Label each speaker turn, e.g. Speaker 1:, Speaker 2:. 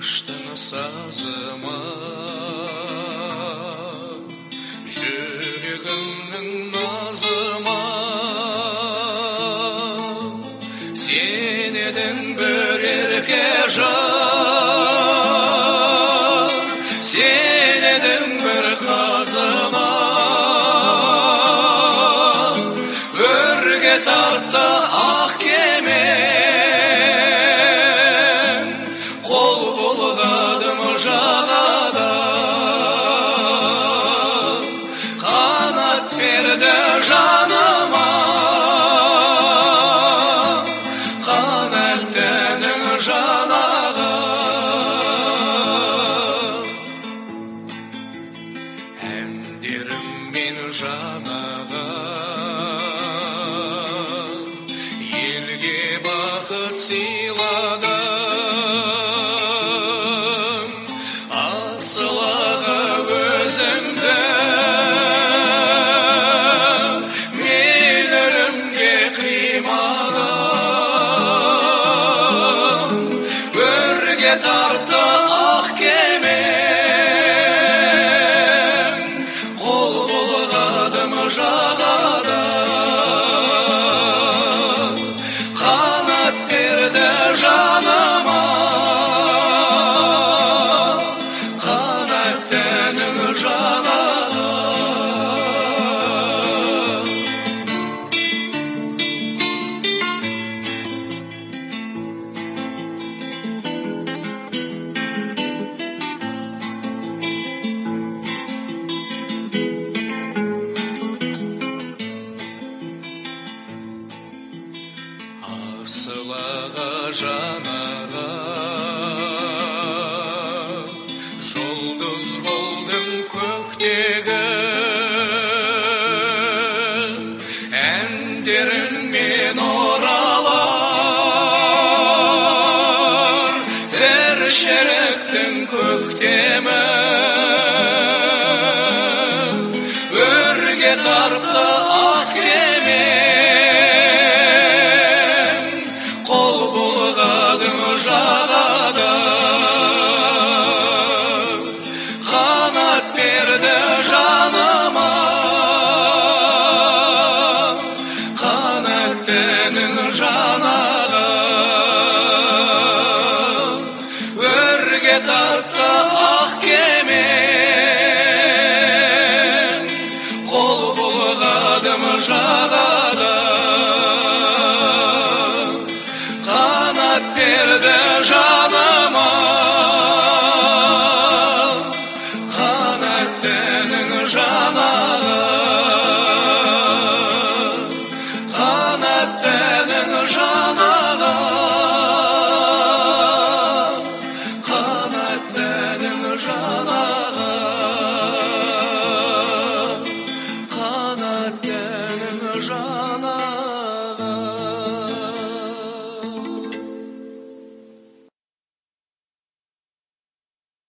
Speaker 1: тыныштың сазыма жүрегімнің назыма сен едің бір ерке жан сен едің бір қазыма өрге тартты берді жаныма қанат тәнің жанаға әндеріммен жанаға елге бақыт сыйладым тартты ақ кемен қол бұлғадым жағада қанат берді жаныма асылаға жанаға жұлдыз болдым көктегі әндеріңмен оралар. Тіршіліктің көктемі өрге тартты қанат берді жаныма қанат тәнің жанаға өрге тартты ақ кемен қол бұлғадым жағада